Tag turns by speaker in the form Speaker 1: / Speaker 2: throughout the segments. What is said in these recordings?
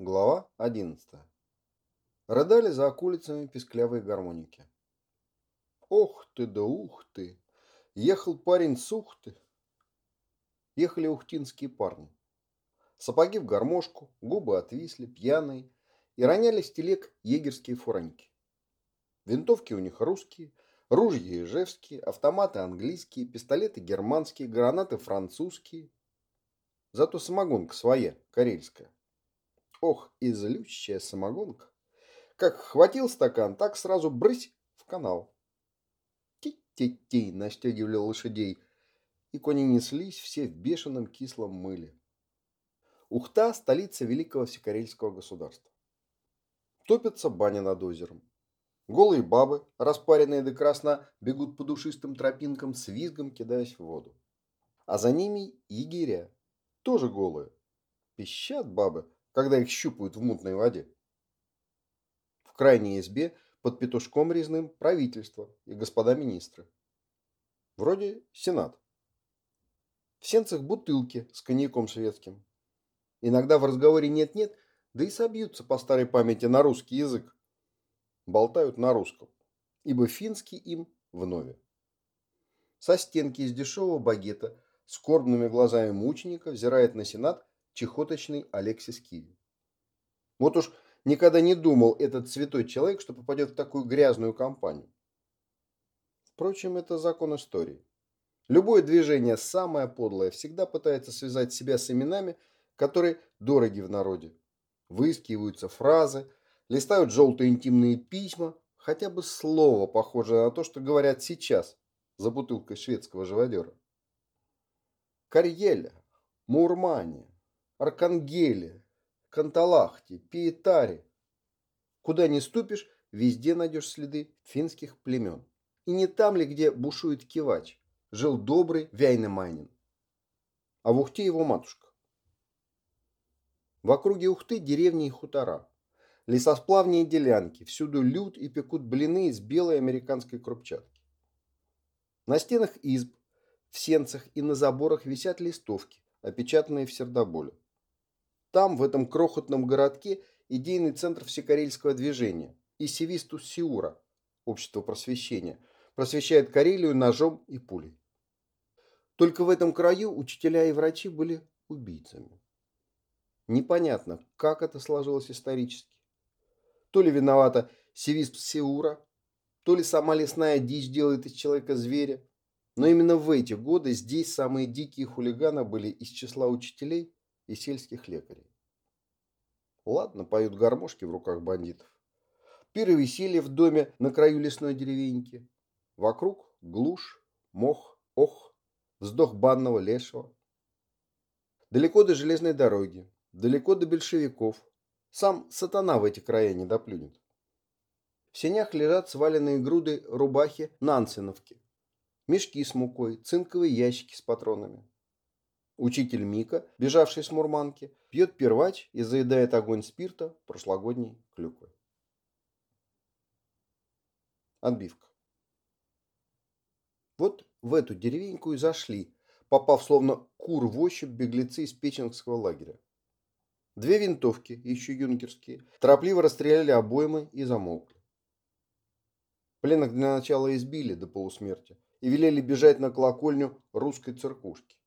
Speaker 1: Глава 11. Рыдали за околицами песклявые гармоники. Ох ты да ух ты! Ехал парень с ухты. Ехали ухтинские парни. Сапоги в гармошку, губы отвисли, пьяные, и роняли с телег егерские фураньки. Винтовки у них русские, ружья ижевские, автоматы английские, пистолеты германские, гранаты французские. Зато самогонка своя, карельская. Ох, и злющая самогонка. Как хватил стакан, так сразу брысь в канал. Ти-ти-ти, настегивали лошадей, и кони неслись все в бешеном кислом мыле. Ухта – столица великого всекарельского государства. Топится баня над озером. Голые бабы, распаренные до красна, бегут по душистым тропинкам с визгом, кидаясь в воду. А за ними егеря, тоже голые. Пищат бабы, когда их щупают в мутной воде. В крайней избе под петушком резным правительство и господа министры. Вроде сенат. В сенцах бутылки с коньяком светским. Иногда в разговоре нет-нет, да и собьются по старой памяти на русский язык. Болтают на русском, ибо финский им вновь. Со стенки из дешевого багета скорбными глазами мученика взирает на сенат чехоточный Алексис Киви. Вот уж никогда не думал этот святой человек, что попадет в такую грязную компанию. Впрочем, это закон истории. Любое движение, самое подлое, всегда пытается связать себя с именами, которые дороги в народе. Выискиваются фразы, листают желтые интимные письма, хотя бы слово, похожее на то, что говорят сейчас за бутылкой шведского живодера. Карьеля, Мурмания, Аркангелия, Канталахте, Пиетаре. Куда ни ступишь, везде найдешь следы финских племен. И не там ли, где бушует кивач, жил добрый Вяйнемайнин. А в Ухте его матушка. В округе Ухты деревни и хутора. Лесосплавные делянки, всюду люд и пекут блины из белой американской крупчатки. На стенах изб, в сенцах и на заборах висят листовки, опечатанные в сердоболе. Там, в этом крохотном городке, идейный центр всекарельского движения и Севистус Сиура, общество просвещения, просвещает Карелию ножом и пулей. Только в этом краю учителя и врачи были убийцами. Непонятно, как это сложилось исторически. То ли виновата Севистус Сиура, то ли сама лесная дичь делает из человека зверя. Но именно в эти годы здесь самые дикие хулиганы были из числа учителей и сельских лекарей. Ладно, поют гармошки в руках бандитов. Пиры веселье в доме на краю лесной деревеньки. Вокруг глушь, мох, ох, вздох банного лешего. Далеко до железной дороги, далеко до большевиков. Сам сатана в эти края не доплюнет. В сенях лежат сваленные груды рубахи Нансеновки, мешки с мукой, цинковые ящики с патронами. Учитель Мика, бежавший с Мурманки, пьет первач и заедает огонь спирта прошлогодней клюквы. Отбивка. Вот в эту деревеньку и зашли, попав словно кур в ощупь беглецы из печенгского лагеря. Две винтовки, еще юнкерские, торопливо расстреляли обоймы и замолкли. Пленных для начала избили до полусмерти и велели бежать на колокольню русской церквушки.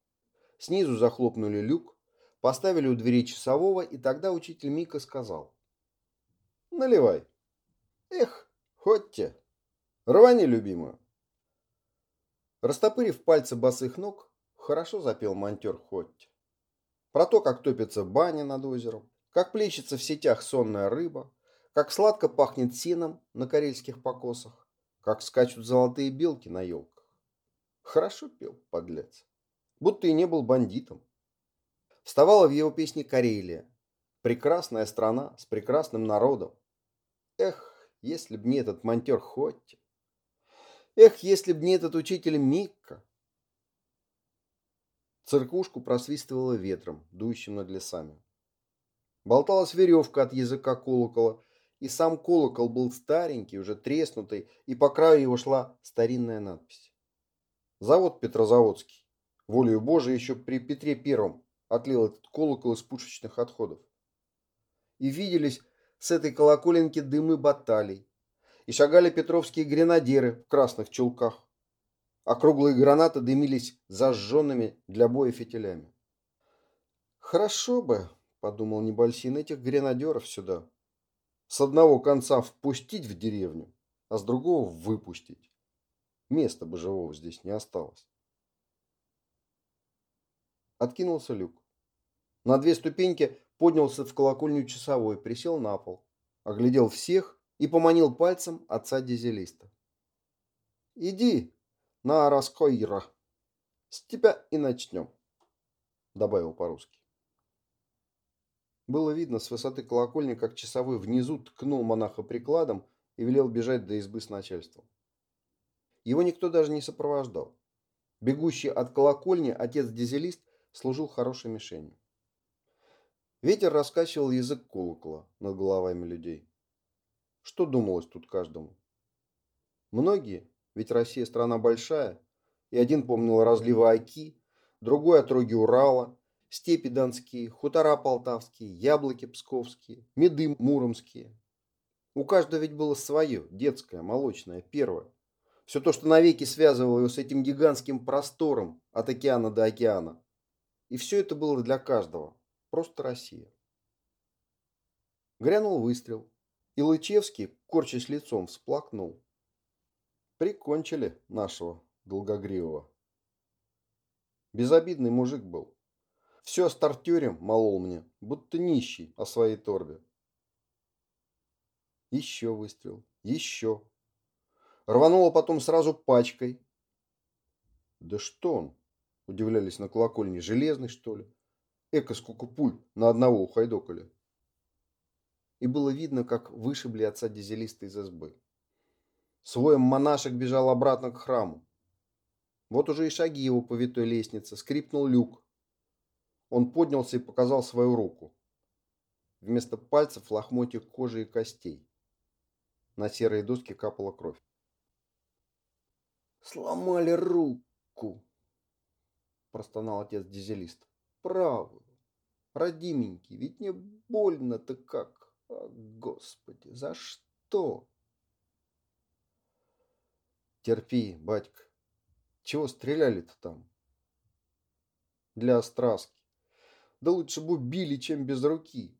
Speaker 1: Снизу захлопнули люк, поставили у двери часового, и тогда учитель Мика сказал. «Наливай». «Эх, хотьте. Рвани, любимую». Растопырив пальцы босых ног, хорошо запел монтер Хотти. Про то, как топится баня над озером, как плещется в сетях сонная рыба, как сладко пахнет сеном на карельских покосах, как скачут золотые белки на елках. Хорошо пел, подлец будто и не был бандитом. Вставала в его песне Карелия. Прекрасная страна с прекрасным народом. Эх, если б не этот монтер Хотти. Эх, если б не этот учитель Микка. Церквушку просвистывала ветром, дующим над лесами. Болталась веревка от языка колокола, и сам колокол был старенький, уже треснутый, и по краю его шла старинная надпись. Завод Петрозаводский. Волею Божией еще при Петре Первом отлил этот колокол из пушечных отходов. и виделись с этой колоколенки дымы баталий, и шагали петровские гренадеры в красных чулках, а круглые гранаты дымились зажженными для боя фитилями. «Хорошо бы», — подумал Небольсин, — «этих гренадеров сюда. С одного конца впустить в деревню, а с другого выпустить. Места бы живого здесь не осталось». Откинулся люк. На две ступеньки поднялся в колокольню часовой, присел на пол, оглядел всех и поманил пальцем отца дизелиста. «Иди, на раскойра, с тебя и начнем», добавил по-русски. Было видно с высоты колокольни, как часовой внизу ткнул монаха прикладом и велел бежать до избы с начальством. Его никто даже не сопровождал. Бегущий от колокольни отец-дизелист служил хорошей мишенью. Ветер раскачивал язык колокола над головами людей. Что думалось тут каждому? Многие, ведь Россия страна большая, и один помнил разливы Оки, другой отроги Урала, степи донские, хутора полтавские, яблоки псковские, меды муромские. У каждого ведь было свое, детское, молочное, первое. Все то, что навеки связывало его с этим гигантским простором от океана до океана. И все это было для каждого, Просто Россия. Грянул выстрел, и Лычевский, корчась лицом, всплакнул. Прикончили нашего долгогривого. Безобидный мужик был. Все стартюрем молол мне, будто нищий о своей торбе. Еще выстрел, еще. Рвануло потом сразу пачкой. Да что он? Удивлялись на колокольне. Железный, что ли? Эко сколько пуль на одного ухайдокали. И было видно, как вышибли отца дизелиста из избы. Своем монашек бежал обратно к храму. Вот уже и шаги его по витой лестнице, скрипнул люк. Он поднялся и показал свою руку. Вместо пальцев лохмотья кожи и костей. На серые доски капала кровь. «Сломали руку!» – простонал отец дизелист правую. Родименький, ведь мне больно-то как. О, Господи, за что? Терпи, батька. Чего стреляли-то там? Для остраски. Да лучше бы убили, чем без руки.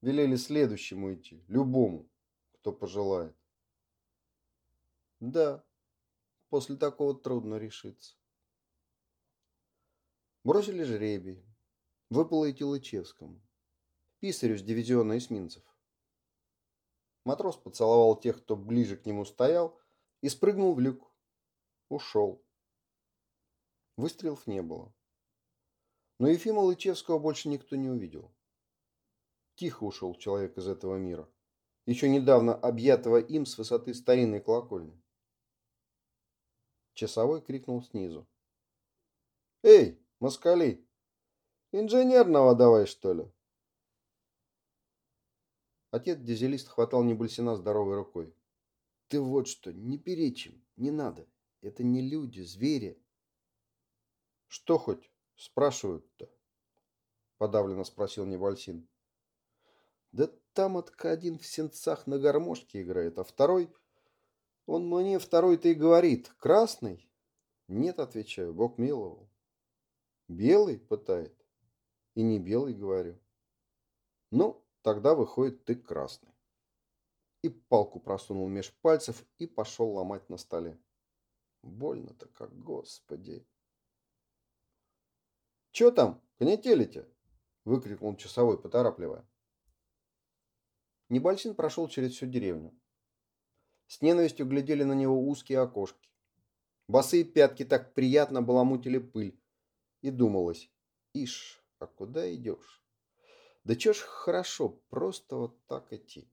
Speaker 1: Велели следующему идти, любому, кто пожелает. Да, после такого трудно решиться. Бросили жребий. Выпало идти Лычевскому. Писарю с дивизиона эсминцев. Матрос поцеловал тех, кто ближе к нему стоял, и спрыгнул в люк. Ушел. Выстрелов не было. Но Ефима Лычевского больше никто не увидел. Тихо ушел человек из этого мира, еще недавно объятого им с высоты старинной колокольни. Часовой крикнул снизу. «Эй, Москали. Инженерного давай, что ли? Отец дизелист хватал Небульсина здоровой рукой. Ты вот что, не перечим, не надо. Это не люди, звери. Что хоть спрашивают-то? Подавленно спросил Небольсин. Да там от один в сенцах на гармошке играет, а второй... Он мне второй-то и говорит. Красный? Нет, отвечаю, Бог миловал. Белый пытает. И не белый, говорю. Ну, тогда выходит ты красный. И палку просунул меж пальцев и пошел ломать на столе. Больно-то как, господи. Че там, конетелите? Выкрикнул часовой, поторапливая. Небольсин прошел через всю деревню. С ненавистью глядели на него узкие окошки. Босые пятки так приятно баламутили пыль, и думалось, ишь, а куда идешь? Да чё ж хорошо, просто вот так идти.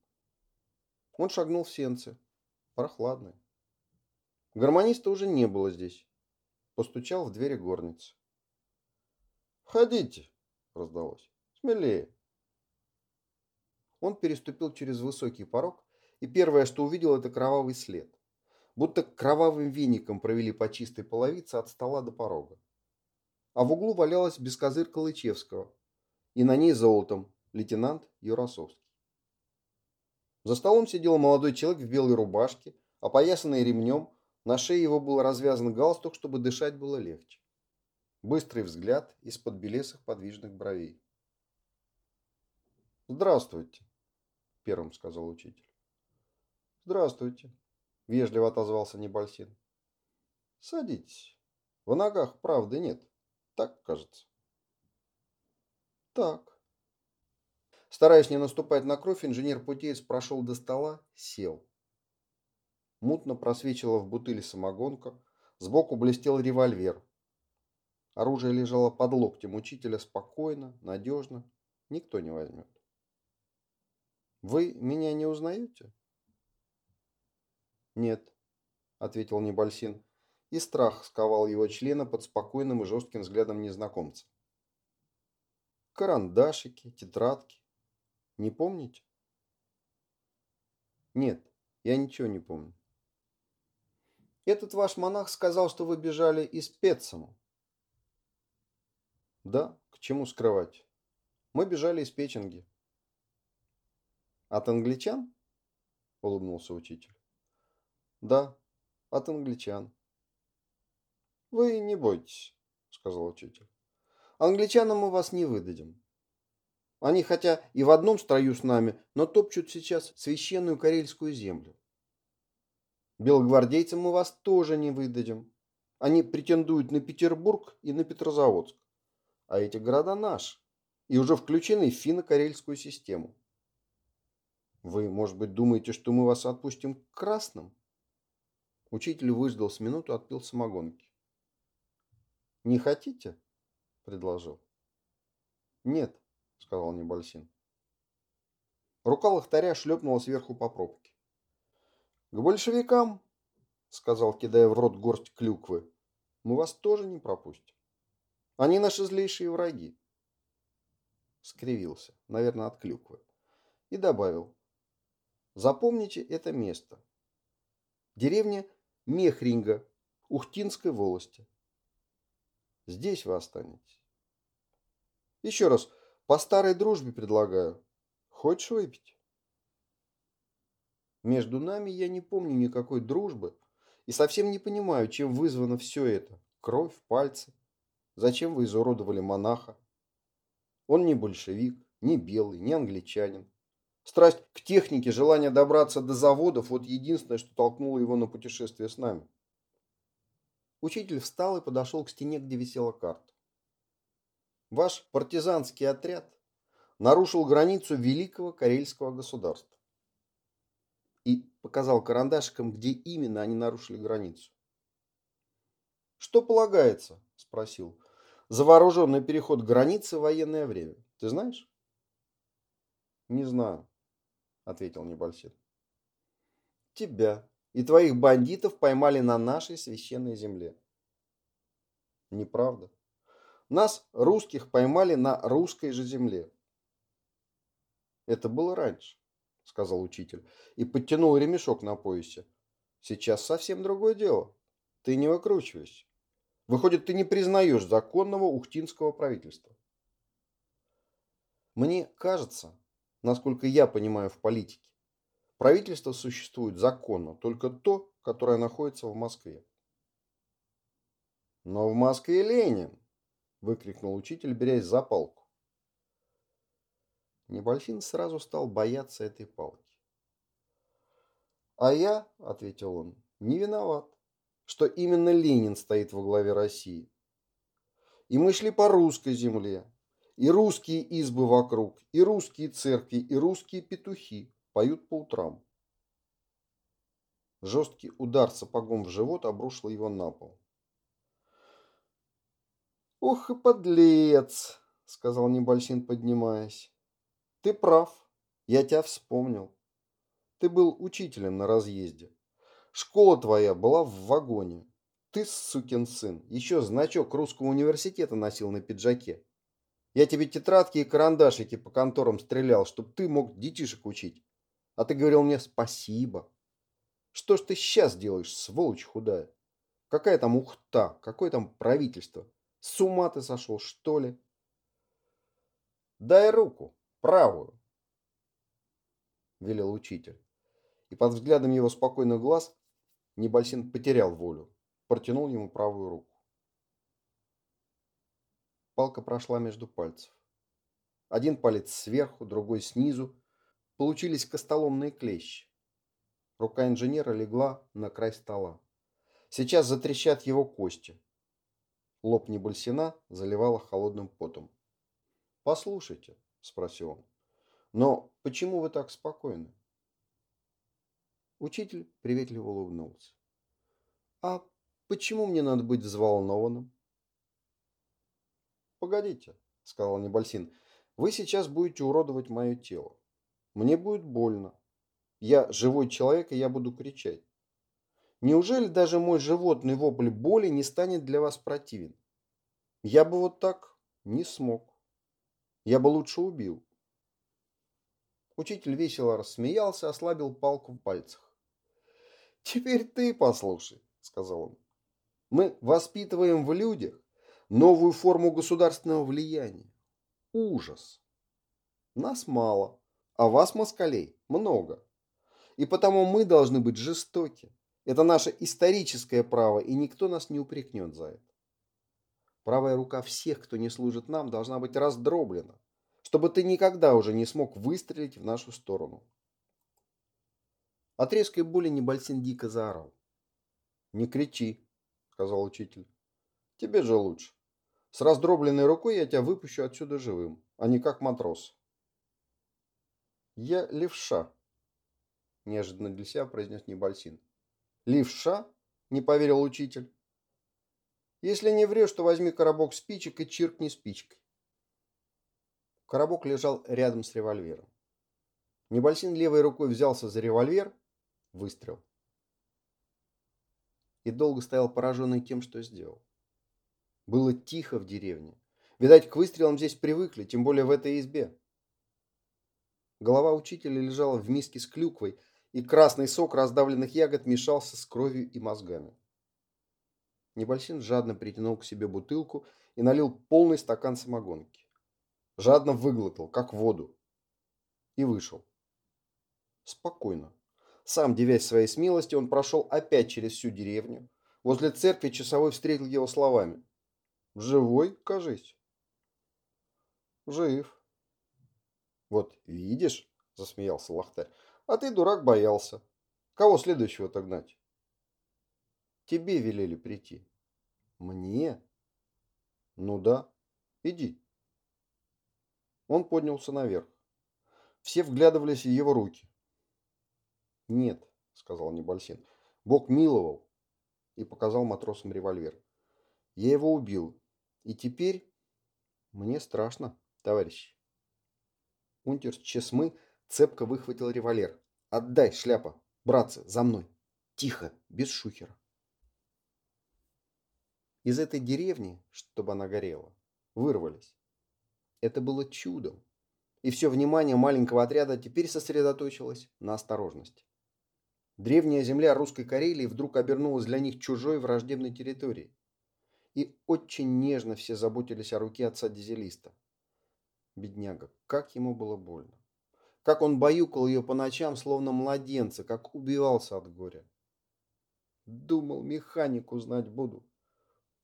Speaker 1: Он шагнул в сенце, прохладный. Гармониста уже не было здесь. Постучал в двери горницы. «Входите!» – раздалось. «Смелее!» Он переступил через высокий порог, и первое, что увидел, это кровавый след. Будто кровавым веником провели по чистой половице от стола до порога а в углу валялась бескозырка Лычевского, и на ней золотом лейтенант Юрасовский. За столом сидел молодой человек в белой рубашке, опоясанный ремнем, на шее его был развязан галстук, чтобы дышать было легче. Быстрый взгляд из-под белесых подвижных бровей. «Здравствуйте», — первым сказал учитель. «Здравствуйте», — вежливо отозвался Небольсин. «Садитесь. В ногах правды нет. Так кажется». «Так». Стараясь не наступать на кровь, инженер-путеец прошел до стола, сел. Мутно просвечивала в бутыле самогонка, сбоку блестел револьвер, Оружие лежало под локтем учителя спокойно, надежно. Никто не возьмет. «Вы меня не узнаете?» «Нет», — ответил Небольсин, и страх сковал его члена под спокойным и жестким взглядом незнакомца. «Карандашики, тетрадки. Не помните?» «Нет, я ничего не помню». «Этот ваш монах сказал, что вы бежали из Петсома. Да, к чему скрывать. Мы бежали из Печенги. От англичан? Улыбнулся учитель. Да, от англичан. Вы не бойтесь, сказал учитель. Англичанам мы вас не выдадим. Они хотя и в одном строю с нами, но топчут сейчас священную карельскую землю. Белогвардейцам мы вас тоже не выдадим. Они претендуют на Петербург и на Петрозаводск а эти города наши и уже включены в финно-карельскую систему. Вы, может быть, думаете, что мы вас отпустим к красным? Учитель выждал с минуту, отпил самогонки. Не хотите? предложил. Нет, сказал Небольсин. Рука лохтаря шлепнула сверху по пробке. К большевикам, сказал, кидая в рот горсть клюквы, мы вас тоже не пропустим. Они наши злейшие враги. Скривился, наверное, от клюквы. И добавил. Запомните это место. Деревня Мехринга, Ухтинской волости. Здесь вы останетесь. Еще раз, по старой дружбе предлагаю. Хочешь выпить? Между нами я не помню никакой дружбы и совсем не понимаю, чем вызвано все это. Кровь, пальцы. Зачем вы изуродовали монаха? Он не большевик, не белый, не англичанин. Страсть к технике, желание добраться до заводов – вот единственное, что толкнуло его на путешествие с нами. Учитель встал и подошел к стене, где висела карта. Ваш партизанский отряд нарушил границу великого карельского государства. И показал карандашиком, где именно они нарушили границу. «Что полагается?» – спросил за вооруженный переход границы в военное время. Ты знаешь? Не знаю, ответил Небольсин. Тебя и твоих бандитов поймали на нашей священной земле. Неправда. Нас, русских, поймали на русской же земле. Это было раньше, сказал учитель и подтянул ремешок на поясе. Сейчас совсем другое дело. Ты не выкручивайся. Выходит, ты не признаешь законного ухтинского правительства. Мне кажется, насколько я понимаю в политике, правительство существует законно, только то, которое находится в Москве. Но в Москве Ленин, выкрикнул учитель, берясь за палку. Небольсин сразу стал бояться этой палки. А я, ответил он, не виноват что именно Ленин стоит во главе России. И мы шли по русской земле, и русские избы вокруг, и русские церкви, и русские петухи поют по утрам. Жесткий удар сапогом в живот обрушил его на пол. «Ох и подлец!» — сказал Небольсин, поднимаясь. «Ты прав, я тебя вспомнил. Ты был учителем на разъезде. Школа твоя была в вагоне. Ты, сукин сын, еще значок русского университета носил на пиджаке. Я тебе тетрадки и карандашики по конторам стрелял, чтобы ты мог детишек учить. А ты говорил мне спасибо. Что ж ты сейчас делаешь, сволочь худая? Какая там ухта? Какое там правительство? С ума ты сошел, что ли? Дай руку, Правую, велел учитель. И под взглядом его спокойных глаз Небольсин потерял волю, протянул ему правую руку. Палка прошла между пальцев. Один палец сверху, другой снизу. Получились костоломные клещи. Рука инженера легла на край стола. Сейчас затрещат его кости. Лоб Небольсина заливало холодным потом. «Послушайте», — спросил он, — «но почему вы так спокойны?» Учитель приветливо улыбнулся. «А почему мне надо быть взволнованным?» «Погодите», — сказал Небольсин, — «вы сейчас будете уродовать мое тело. Мне будет больно. Я живой человек, и я буду кричать. Неужели даже мой животный вопль боли не станет для вас противен? Я бы вот так не смог. Я бы лучше убил». Учитель весело рассмеялся, ослабил палку в пальцах. «Теперь ты послушай», — сказал он. «Мы воспитываем в людях новую форму государственного влияния. Ужас. Нас мало, а вас, москалей, много. И потому мы должны быть жестоки. Это наше историческое право, и никто нас не упрекнет за это. Правая рука всех, кто не служит нам, должна быть раздроблена, чтобы ты никогда уже не смог выстрелить в нашу сторону. От резкой боли Небольсин дико заорал. «Не кричи», — сказал учитель. «Тебе же лучше. С раздробленной рукой я тебя выпущу отсюда живым, а не как матрос. Я левша, неожиданно для себя произнес Небольсин. Левша? Не поверил учитель. Если не врешь, то возьми коробок спичек и чиркни спичкой. Коробок лежал рядом с револьвером. Небольсин левой рукой взялся за револьвер, выстрел. И долго стоял пораженный тем, что сделал. Было тихо в деревне. Видать, к выстрелам здесь привыкли, тем более в этой избе. Голова учителя лежала в миске с клюквой, и красный сок раздавленных ягод мешался с кровью и мозгами. Небольсин жадно притянул к себе бутылку и налил полный стакан самогонки. Жадно выглотал, как воду. И вышел. Спокойно. Сам, девясь своей смелости, он прошел опять через всю деревню. Возле церкви часовой встретил его словами. Живой, кажись. Жив. Вот видишь, засмеялся Лахтарь, а ты, дурак, боялся. Кого следующего-то гнать? Тебе велели прийти. Мне? Ну да, иди. Он поднялся наверх. Все вглядывались в его руки. Нет, сказал Небольсин. Бог миловал и показал матросам револьвер. Я его убил, и теперь мне страшно, товарищ. Унтер Чесмы цепко выхватил револьвер. «Отдай, шляпа! Братцы, за мной! Тихо, без шухера!» Из этой деревни, чтобы она горела, вырвались. Это было чудом. И все внимание маленького отряда теперь сосредоточилось на осторожности. Древняя земля русской Карелии вдруг обернулась для них чужой враждебной территорией и очень нежно все заботились о руке отца Дизелиста. Бедняга, как ему было больно. Как он баюкал ее по ночам, словно младенца, как убивался от горя. Думал, механик узнать буду.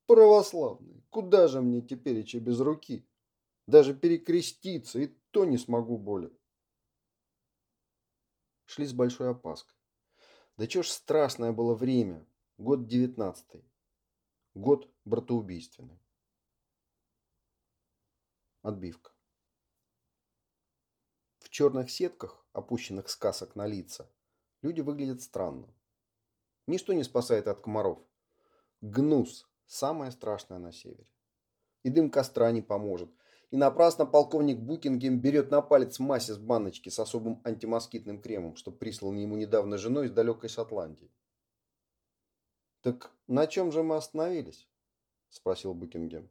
Speaker 1: Православный, куда же мне теперь идти без руки? Даже перекреститься, и то не смогу более. Шли с большой опаской. Да чё ж страшное было время, год девятнадцатый. Год братоубийственный. Отбивка. В черных сетках, опущенных сказок на лица, люди выглядят странно. Ничто не спасает от комаров. Гнус – самое страшное на севере. И дым костра не поможет. И напрасно полковник Букингем берет на палец мазь из баночки с особым антимоскитным кремом, что прислал ему недавно женой из далекой Шотландии. «Так на чем же мы остановились?» – спросил Букингем.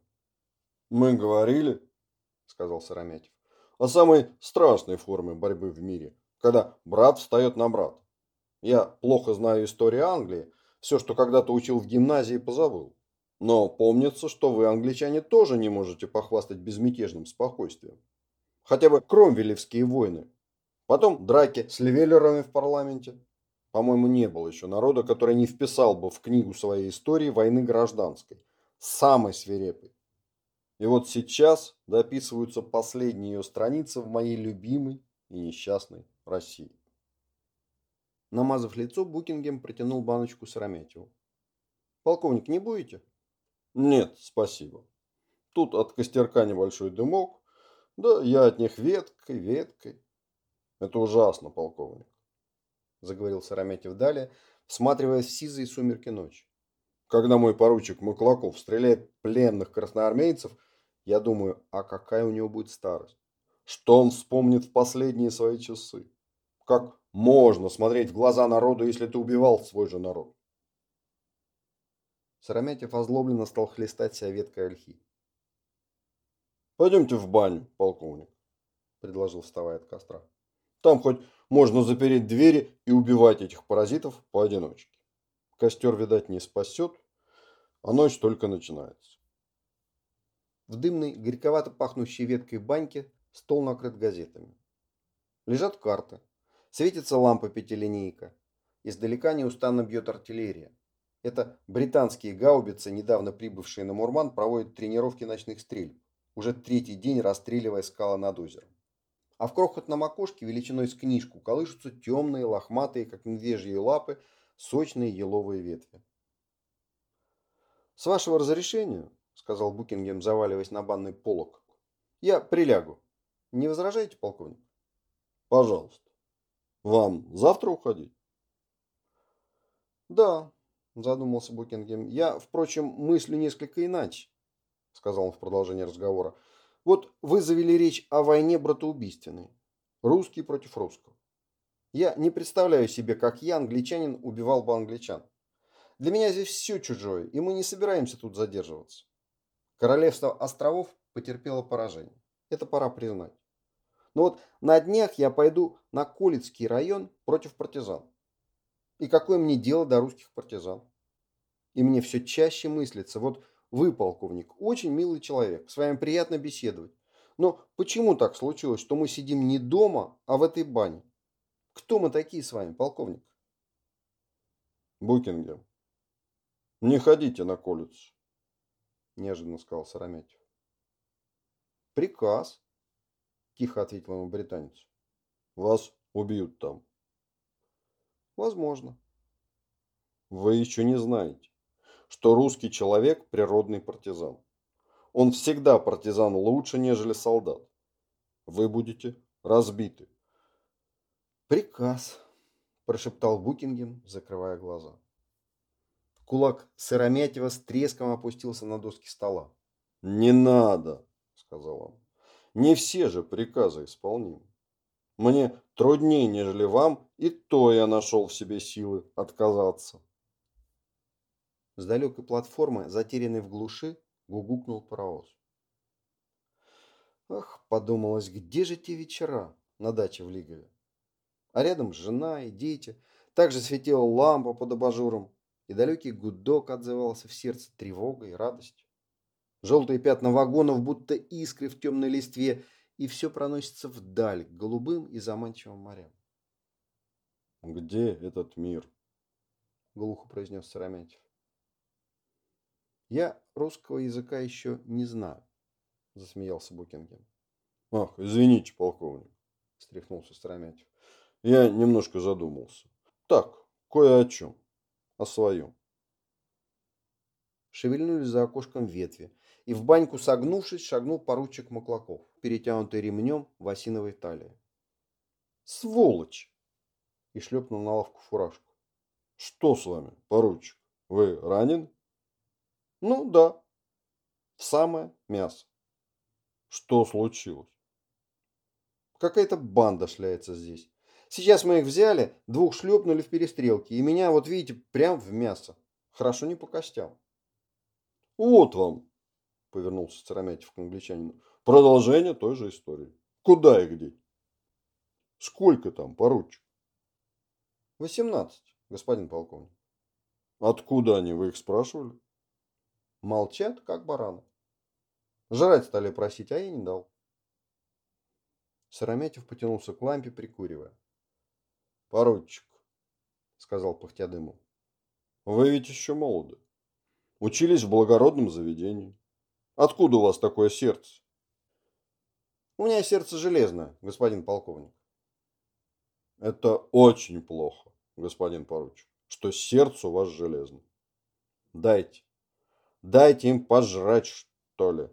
Speaker 1: «Мы говорили, – сказал Сыромятев, – о самой страшной форме борьбы в мире, когда брат встает на брат. Я плохо знаю историю Англии, все, что когда-то учил в гимназии, позабыл. Но помнится, что вы, англичане, тоже не можете похвастать безмятежным спокойствием. Хотя бы кромвелевские войны. Потом драки с левеллерами в парламенте. По-моему, не было еще народа, который не вписал бы в книгу своей истории войны гражданской. Самой свирепой. И вот сейчас дописываются последние ее страницы в моей любимой и несчастной России. Намазав лицо, Букингем протянул баночку Сыромятьеву. «Полковник, не будете?» «Нет, спасибо. Тут от костерка небольшой дымок, да я от них веткой, веткой. Это ужасно, полковник заговорил Сарамятев далее, всматриваясь в сизые сумерки ночи. Когда мой поручик Маклаков стреляет пленных красноармейцев, я думаю, а какая у него будет старость? Что он вспомнит в последние свои часы? Как можно смотреть в глаза народу, если ты убивал свой же народ? Сарамятев озлобленно стал хлестать себя веткой ольхи. «Пойдемте в баню, полковник», – предложил, вставая от костра. «Там хоть можно запереть двери и убивать этих паразитов поодиночке. Костер, видать, не спасет, а ночь только начинается. В дымной, горьковато пахнущей веткой баньке стол накрыт газетами. Лежат карты. Светится лампа пятилинейка. Издалека неустанно бьет артиллерия. Это британские гаубицы, недавно прибывшие на Мурман, проводят тренировки ночных стрельб, уже третий день расстреливая скалы над озером а в крохотном окошке величиной с книжку колышутся темные, лохматые, как медвежьи лапы, сочные еловые ветви. «С вашего разрешения», — сказал Букингем, заваливаясь на банный полок, — «я прилягу. Не возражаете, полковник?» «Пожалуйста. Вам завтра уходить?» «Да», — задумался Букингем. «Я, впрочем, мыслю несколько иначе», — сказал он в продолжении разговора. Вот вы завели речь о войне братоубийственной. Русский против русского. Я не представляю себе, как я, англичанин, убивал бы англичан. Для меня здесь все чужое, и мы не собираемся тут задерживаться. Королевство островов потерпело поражение. Это пора признать. Но вот на днях я пойду на Колицкий район против партизан. И какое мне дело до русских партизан? И мне все чаще мыслится, вот вы, полковник, очень милый человек, с вами приятно беседовать. Но почему так случилось, что мы сидим не дома, а в этой бане? Кто мы такие с вами, полковник? Букингем. Не ходите на колледж, неожиданно сказал Сарамятьев. Приказ, тихо ответил ему британец. Вас убьют там. Возможно. Вы еще не знаете что русский человек – природный партизан. Он всегда партизан лучше, нежели солдат. Вы будете разбиты. Приказ, прошептал Букингем, закрывая глаза. Кулак Сыромятьева с треском опустился на доски стола. «Не надо», — сказал он. «Не все же приказы исполнимы. Мне труднее, нежели вам, и то я нашел в себе силы отказаться». С далекой платформы, затерянной в глуши, гугукнул паровоз. Ах, подумалось, где же те вечера на даче в Лигове? А рядом жена и дети. Также светила лампа под абажуром, и далекий гудок отзывался в сердце тревогой и радостью. Желтые пятна вагонов, будто искры в темной листве, и все проносится вдаль, к голубым и заманчивым морям. «Где этот мир?» — глухо произнес Сыромятьев. Я русского языка еще не знаю, засмеялся Букингем. Ах, извините, полковник, встряхнулся Старомятьев. Я немножко задумался. Так, кое о чем. О своем. Шевельнулись за окошком ветви, и в баньку согнувшись, шагнул поручик Маклаков, перетянутый ремнем в осиновой талии. «Сволочь!» и шлепнул на лавку фуражку. «Что с вами, поручик? Вы ранен?» Ну да, в самое мясо. Что случилось? Какая-то банда шляется здесь. Сейчас мы их взяли, двух шлепнули в перестрелке, и меня, вот видите, прям в мясо. Хорошо не по костям. Вот вам, повернулся Царамятьев к англичанину, продолжение той же истории. Куда и где? Сколько там, поручик? Восемнадцать, господин полковник. Откуда они, вы их спрашивали? Молчат, как бараны. Жрать стали просить, а я не дал. Сыромятев потянулся к лампе, прикуривая. «Поручик», — сказал пыхтя дыму, — «вы ведь еще молоды. Учились в благородном заведении. Откуда у вас такое сердце?» «У меня сердце железное, господин полковник». «Это очень плохо, господин поручик, что сердце у вас железное. Дайте, дайте им пожрать, что ли».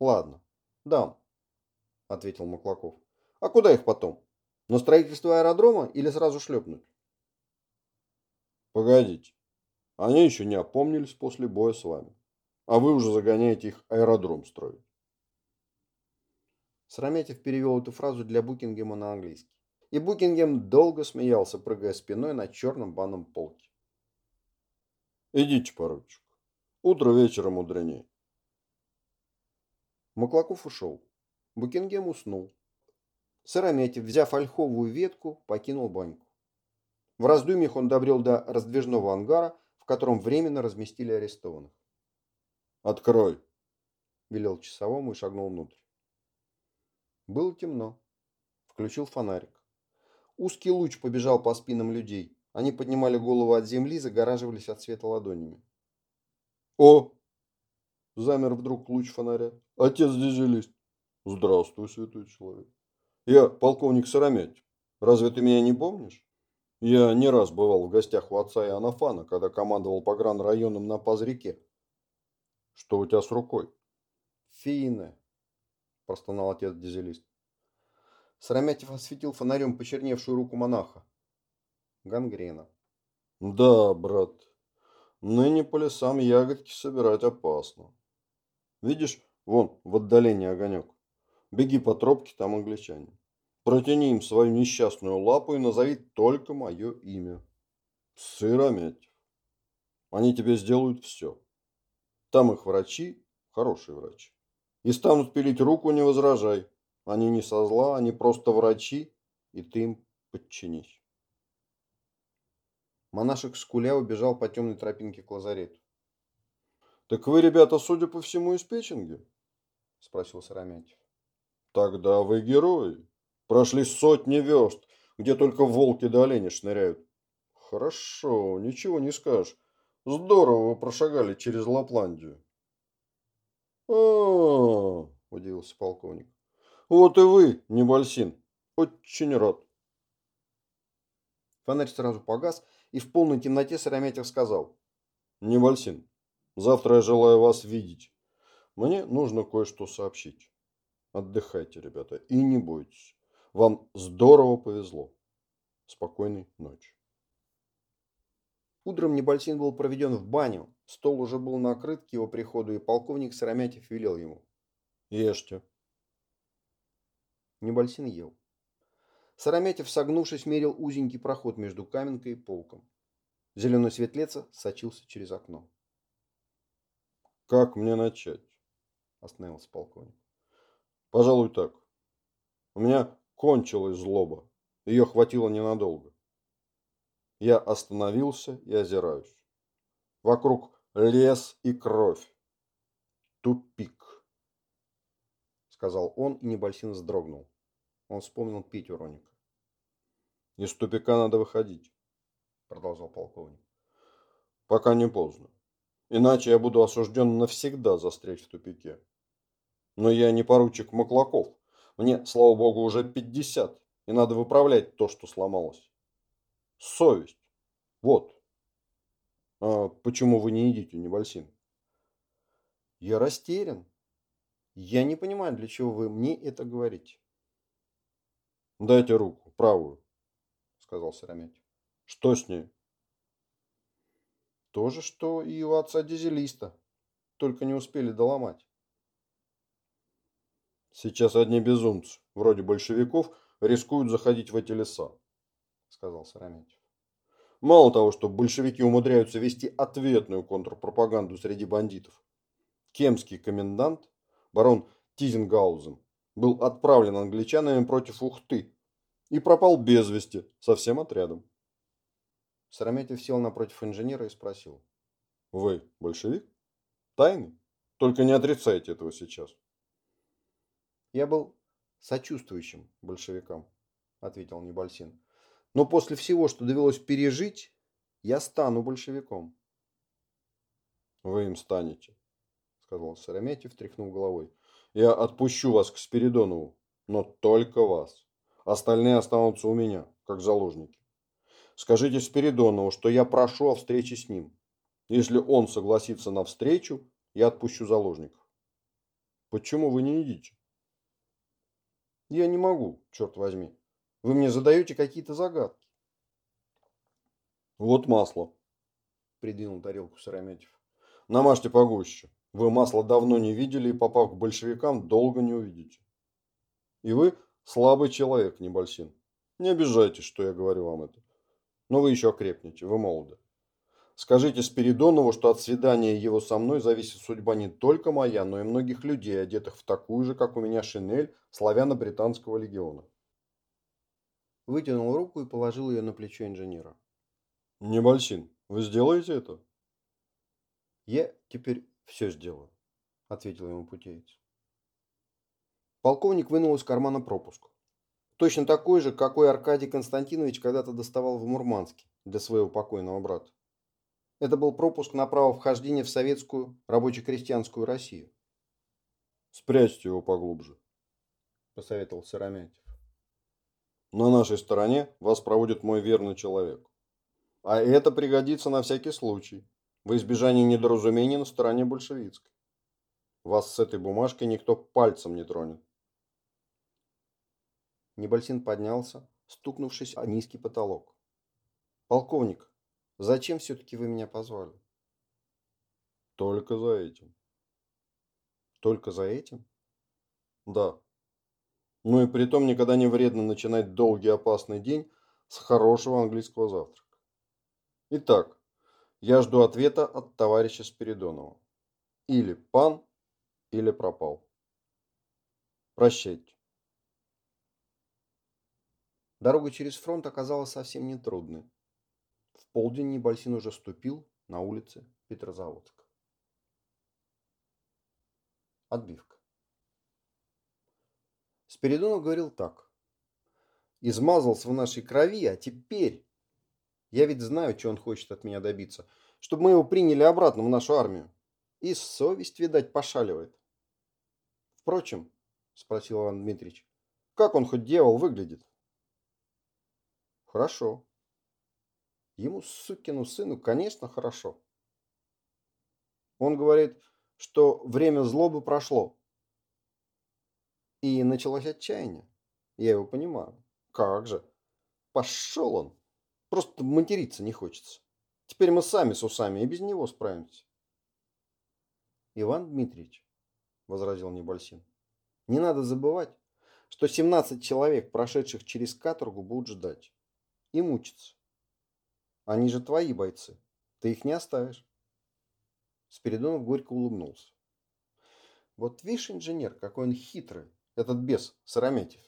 Speaker 2: «Ладно, дам», — ответил Маклаков. «А куда их потом? На строительство аэродрома или сразу шлепнуть?»
Speaker 1: «Погодите, они еще не опомнились после боя с вами, а вы уже загоняете их аэродром строить».
Speaker 2: Сраметьев перевел эту фразу для Букингема на английский. И Букингем долго смеялся, прыгая спиной на черном банном полке.
Speaker 1: «Идите, поручик. Утро вечера мудренее».
Speaker 2: Маклаков ушел. Букингем уснул. Сырометьев, взяв ольховую ветку, покинул баньку. В раздумьях он добрел до раздвижного ангара, в котором временно разместили арестованных.
Speaker 1: «Открой!»
Speaker 2: – велел часовому и шагнул внутрь. Было темно. Включил фонарик. Узкий луч побежал по спинам людей. Они поднимали голову от земли, загораживались от света ладонями.
Speaker 1: «О!» Замер вдруг луч фонаря. Отец дизелист. Здравствуй, святой человек. Я полковник Сыромять. Разве ты меня не помнишь? Я не раз бывал в гостях у отца Иоаннафана, когда командовал погранрайоном на Пазреке. Что у тебя с рукой?
Speaker 2: Фины, простонал отец дизелист. Сыромятев осветил фонарем почерневшую руку монаха. Гангрена.
Speaker 1: Да, брат. Ныне по лесам ягодки собирать опасно. Видишь, вон в отдалении огонек. Беги по тропке, там англичане. Протяни им свою несчастную лапу и назови только мое имя. Сыромятьев. Они тебе сделают все. Там их врачи, хорошие врачи. И станут пилить руку, не возражай. Они не со зла, они просто врачи, и ты им подчинись.
Speaker 2: Монашек скуля убежал по темной тропинке к лазарету.
Speaker 1: «Так вы, ребята, судя по всему, из Печенги?»
Speaker 2: – спросил Сыромятьев.
Speaker 1: «Тогда вы герои. Прошли сотни верст, где только волки да олени шныряют. Хорошо, ничего не скажешь. Здорово вы прошагали через Лапландию». А, -а, -а удивился полковник. «Вот и вы, Небольсин. Очень рад».
Speaker 2: Фонарь сразу погас, и в полной темноте Сыромятьев сказал.
Speaker 1: «Небольсин, Завтра я желаю вас видеть. Мне нужно кое-что сообщить. Отдыхайте, ребята, и не бойтесь. Вам здорово повезло. Спокойной ночи.
Speaker 2: Утром Небольсин был проведен в баню. Стол уже был накрыт к его приходу, и полковник Сыромятьев велел ему.
Speaker 1: Ешьте.
Speaker 2: Небольсин ел. Сыромятьев, согнувшись, мерил узенький проход между каменкой и полком. Зеленый светлец сочился через окно.
Speaker 1: Как мне начать? Остановился полковник. Пожалуй, так. У меня кончилась злоба. Ее хватило ненадолго. Я остановился и озираюсь. Вокруг лес и кровь. Тупик.
Speaker 2: Сказал он, и Небольсин вздрогнул. Он вспомнил Петю Роника.
Speaker 1: Из тупика надо выходить, продолжал полковник. Пока не поздно. Иначе я буду осужден навсегда застрять в тупике. Но я не поручик Маклаков. Мне, слава богу, уже 50, и надо выправлять то, что сломалось. Совесть. Вот. А почему вы не едите, Небольсин?
Speaker 2: Я растерян. Я не понимаю, для чего вы мне это говорите.
Speaker 1: Дайте руку, правую, сказал Сыромятьев. Что с ней?
Speaker 2: То же, что и у отца дизелиста. Только не успели доломать.
Speaker 1: Сейчас одни безумцы, вроде большевиков, рискуют заходить в эти леса, сказал Сарамятьев. Мало того, что большевики умудряются вести ответную контрпропаганду среди бандитов. Кемский комендант, барон Тизенгаузен, был отправлен англичанами против Ухты и пропал без вести со всем отрядом.
Speaker 2: Сараметьев сел напротив инженера и спросил.
Speaker 1: Вы большевик? Тайный? Только не отрицайте этого сейчас.
Speaker 2: Я был сочувствующим большевикам, ответил Небольсин. Но после всего, что довелось пережить, я стану большевиком.
Speaker 1: Вы им станете, сказал Сырометьев, тряхнув головой. Я отпущу вас к Спиридонову, но только вас. Остальные останутся у меня, как заложники. Скажите Спиридонову, что я прошу о встрече с ним. Если он согласится на встречу, я отпущу заложников. Почему вы не едите?
Speaker 2: Я не могу, черт возьми. Вы мне задаете какие-то загадки.
Speaker 1: Вот масло, придвинул тарелку Сырометьев. Намажьте погуще. Вы масло давно не видели и, попав к большевикам, долго не увидите. И вы слабый человек, Небольсин. Не обижайтесь, что я говорю вам это. Но вы еще окрепнете, вы молоды. Скажите Спиридонову, что от свидания его со мной зависит судьба не только моя, но и многих людей, одетых в такую же, как у меня, шинель славяно-британского легиона.
Speaker 2: Вытянул руку и положил ее на плечо инженера.
Speaker 1: Небольсин, вы сделаете это?
Speaker 2: Я теперь все сделаю, ответил ему путеец. Полковник вынул из кармана пропуск. Точно такой же, какой Аркадий Константинович когда-то доставал в Мурманске для своего покойного брата. Это был пропуск на право вхождения в советскую рабоче-крестьянскую Россию.
Speaker 1: «Спрячьте его поглубже», – посоветовал Сыромятев. «На нашей стороне вас проводит мой верный человек. А это пригодится на всякий случай, во избежание недоразумений на стороне большевицкой. Вас с этой бумажкой никто пальцем не тронет.
Speaker 2: Небольсин поднялся, стукнувшись о низкий потолок. «Полковник, зачем все-таки вы меня позвали?»
Speaker 1: «Только за этим».
Speaker 2: «Только за этим?»
Speaker 1: «Да. Ну и при том никогда не вредно начинать долгий опасный день с хорошего английского завтрака. Итак, я жду ответа от товарища Спиридонова. Или пан, или пропал. Прощайте.
Speaker 2: Дорога через фронт оказалась совсем нетрудной. Полдень Небольсин уже ступил на улице Петрозаводск. Отбивка. Спиридонов говорил так. Измазался в нашей крови, а теперь... Я ведь знаю, что он хочет от меня добиться. Чтобы мы его приняли обратно в нашу армию. И совесть, видать, пошаливает. Впрочем, спросил Иван Дмитриевич, как он хоть дьявол выглядит? Хорошо. Ему, сукину сыну, конечно, хорошо. Он говорит, что время злобы прошло. И началось отчаяние. Я его понимаю. Как же. Пошел он. Просто материться не хочется. Теперь мы сами с усами и без него справимся. Иван Дмитриевич, возразил Небольсин, не надо забывать, что 17 человек, прошедших через каторгу, будут ждать и мучиться. Они же твои бойцы. Ты их не оставишь. Спиридонов горько улыбнулся. Вот видишь, инженер, какой он хитрый, этот бес Сырометьев.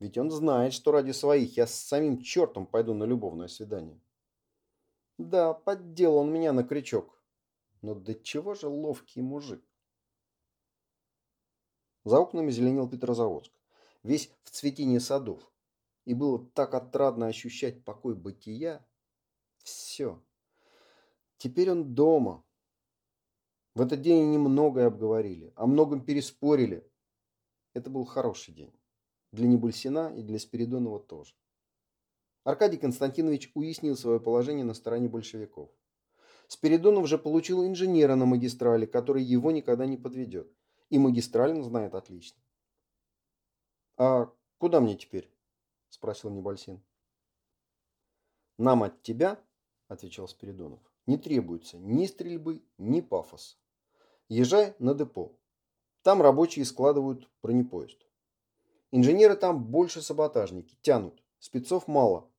Speaker 2: Ведь он знает, что ради своих я с самим чертом пойду на любовное свидание. Да, поддел он меня на крючок. Но до чего же ловкий мужик. За окнами зеленел Петрозаводск. Весь в цветении садов и было так отрадно ощущать покой бытия. Все. Теперь он дома. В этот день они многое обговорили, о многом переспорили. Это был хороший день. Для Небульсина и для Спиридонова тоже. Аркадий Константинович уяснил свое положение на стороне большевиков. Спиридонов же получил инженера на магистрали, который его никогда не подведет. И магистраль он знает отлично. А куда мне теперь? – спросил Небольсин. «Нам от тебя, – отвечал Спиридонов, – не требуется ни стрельбы, ни пафоса. Езжай на депо. Там рабочие складывают бронепоезд. Инженеры там больше саботажники, тянут, спецов мало.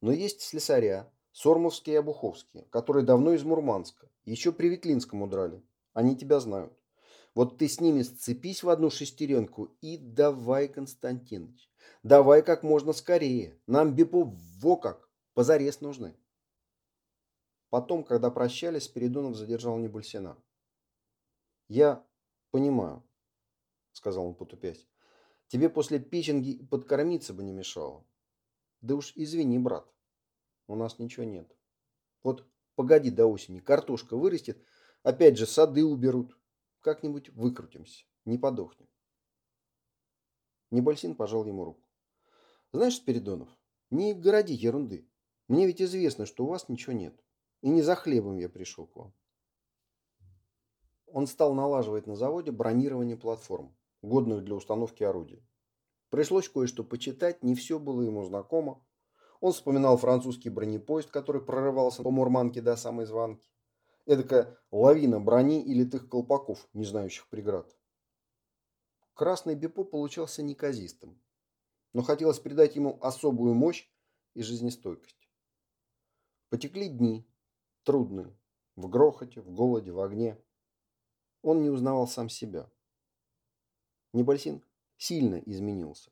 Speaker 2: Но есть слесаря, сормовские и обуховские, которые давно из Мурманска, еще при Ветлинском удрали. Они тебя знают. Вот ты с ними сцепись в одну шестеренку и давай, Константинович. Давай как можно скорее. Нам бипов во как. Позарез нужны. Потом, когда прощались, Спиридонов задержал Небульсина. «Я понимаю», — сказал он потупясь. Тебе после печенги подкормиться бы не мешало. Да уж извини, брат, у нас ничего нет. Вот погоди до осени, картошка вырастет, опять же сады уберут. Как-нибудь выкрутимся, не подохнем. Небольсин пожал ему руку. Знаешь, Спиридонов, не городи ерунды. Мне ведь известно, что у вас ничего нет. И не за хлебом я пришел к вам. Он стал налаживать на заводе бронирование платформ, годных для установки орудий. Пришлось кое-что почитать, не все было ему знакомо. Он вспоминал французский бронепоезд, который прорывался по Мурманке до самой Званки. Эдакая лавина брони и литых колпаков, не знающих преград. Красный Бепо получался неказистым, но хотелось придать ему особую мощь и жизнестойкость. Потекли дни, трудные, в грохоте, в голоде, в огне. Он не узнавал сам себя. Небольсин сильно изменился.